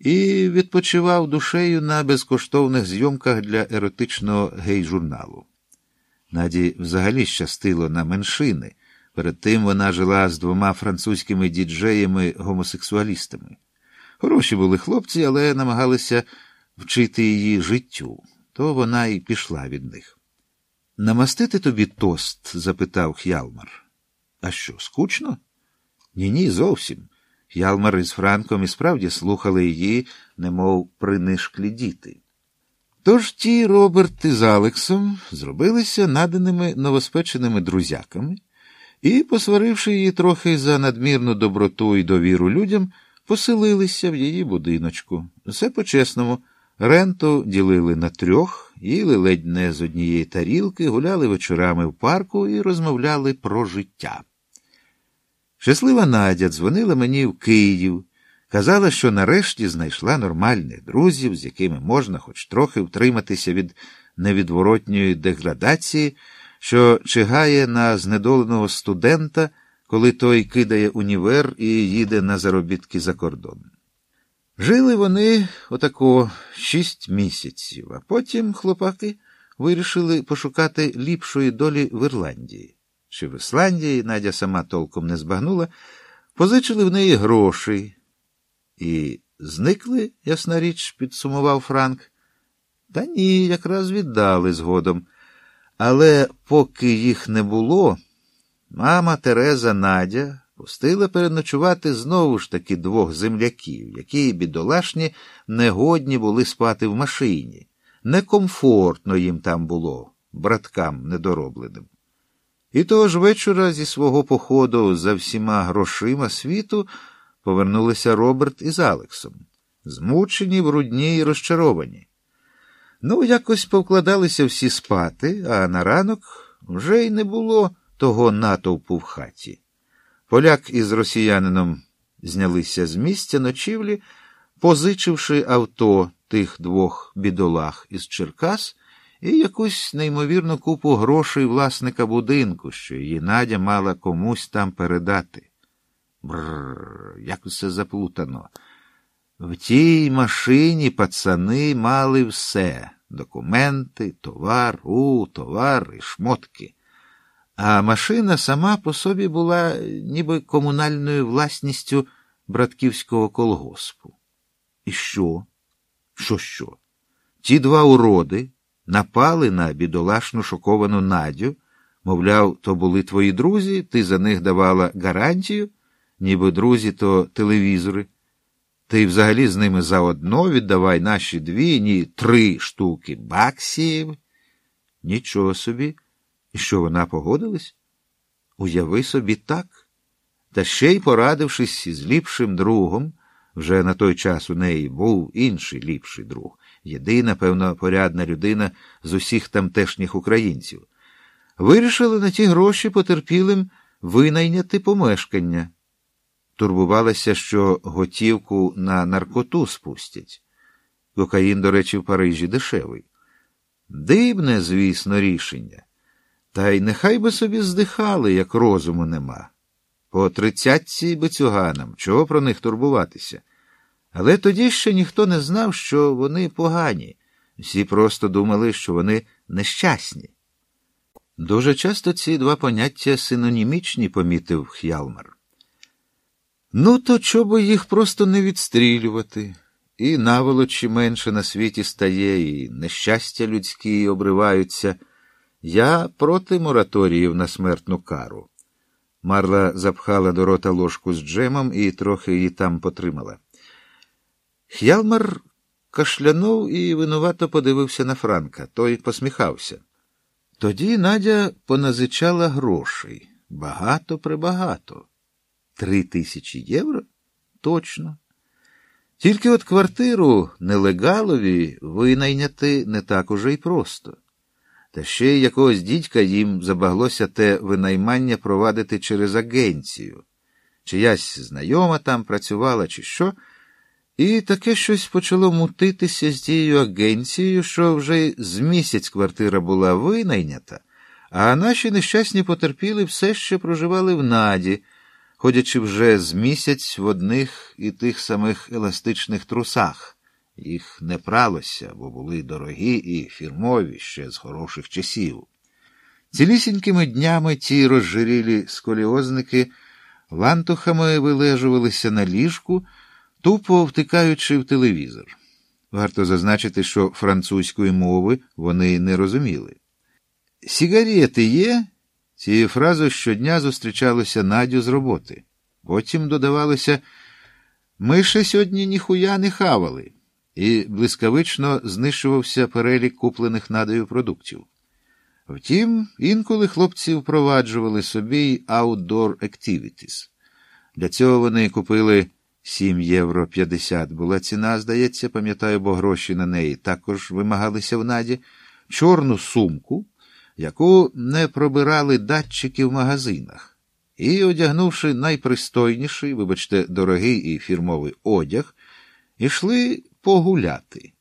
і відпочивав душею на безкоштовних зйомках для еротичного гей-журналу. Наді взагалі щастило на меншини. Перед тим вона жила з двома французькими діджеями-гомосексуалістами. Хороші були хлопці, але намагалися вчити її життю, то вона й пішла від них. Намастити тобі тост? запитав Х'ялмар. А що, скучно? Ні, ні, зовсім. Х'ялмар із Франком і справді слухали її, немов принишклі діти. Тож ті Роберт із Алексом зробилися наданими новоспеченими друзяками і, посваривши її трохи за надмірну доброту і довіру людям, поселилися в її будиночку. Все по-чесному. Ренту ділили на трьох, їли ледь не з однієї тарілки, гуляли вечорами в парку і розмовляли про життя. Щаслива Надя дзвонила мені в Київ, казала, що нарешті знайшла нормальних друзів, з якими можна хоч трохи втриматися від невідворотньої деградації, що чигає на знедоленого студента, коли той кидає універ і їде на заробітки за кордон. Жили вони отако шість місяців, а потім хлопаки вирішили пошукати ліпшої долі в Ірландії. Чи в Ісландії Надя сама толком не збагнула, позичили в неї грошей. І зникли, ясна річ, підсумував Франк. Та ні, якраз віддали згодом. Але поки їх не було, мама Тереза Надя пустила переночувати знову ж таки двох земляків, які бідолашні негодні були спати в машині. Некомфортно їм там було, браткам недоробленим. І того ж вечора зі свого походу за всіма грошима світу повернулися Роберт із Алексом, змучені, брудні і розчаровані. Ну, якось повкладалися всі спати, а на ранок вже й не було того натовпу в хаті. Поляк із росіянином знялися з місця ночівлі, позичивши авто тих двох бідолах із Черкас і якусь неймовірну купу грошей власника будинку, що її Надя мала комусь там передати. Бррр, як усе заплутано. В тій машині пацани мали все документи, товар, у, товар і шмотки. А машина сама по собі була ніби комунальною власністю братківського колгоспу. І що? Що, що? Ті два уроди напали на бідолашну шоковану Надю, мовляв, то були твої друзі, ти за них давала гарантію, ніби друзі, то телевізори. Ти взагалі з ними заодно віддавай наші дві, ні три штуки баксів. Нічого собі. І що вона погодилась? Уяви собі так. Та ще й порадившись із ліпшим другом, вже на той час у неї був інший ліпший друг, єдина, певно, порядна людина з усіх тамтешніх українців, вирішили на ті гроші потерпілим винайняти помешкання. Турбувалася, що готівку на наркоту спустять. Кокаїн, до речі, в Парижі дешевий. Дивне, звісно, рішення. Та й нехай би собі здихали, як розуму нема. По тридцятці бицюганам, чого про них турбуватися? Але тоді ще ніхто не знав, що вони погані, всі просто думали, що вони нещасні. Дуже часто ці два поняття синонімічні, помітив Х'ялмар. Ну, то чого їх просто не відстрілювати, і наволочі менше на світі стає, і нещастя людські обриваються. Я проти мораторіїв на смертну кару. Марла запхала до рота ложку з джемом і трохи її там потримала. Х'ялмар кашлянув і винувато подивився на Франка. Той посміхався. Тоді Надя поназичала грошей. Багато прибагато. Три тисячі євро? Точно. Тільки от квартиру нелегалові винайняти не так уже й просто. Та ще й якогось дідька їм забаглося те винаймання провадити через агенцію. Чиясь знайома там працювала, чи що, і таке щось почало мутитися з тією агенцією, що вже з місяць квартира була винайнята, а наші нещасні потерпіли все ще проживали в наді, ходячи вже з місяць в одних і тих самих еластичних трусах. Їх не пралося, бо були дорогі і фірмові ще з хороших часів. Цілісінькими днями ті розжирілі сколіозники лантухами вилежувалися на ліжку, тупо втикаючи в телевізор. Варто зазначити, що французької мови вони не розуміли. Сігарєти є? Цією фразою щодня зустрічалося Надю з роботи. Потім додавалося ми ще сьогодні ніхуя не хавали, і блискавично знищувався перелік куплених надою продуктів. Втім, інколи хлопці впроваджували собі outdoor activities. Для цього вони купили 7 євро 50 була ціна, здається, пам'ятаю, бо гроші на неї також вимагалися в наді, чорну сумку, яку не пробирали датчики в магазинах, і, одягнувши найпристойніший, вибачте, дорогий і фірмовий одяг, ішли погуляти.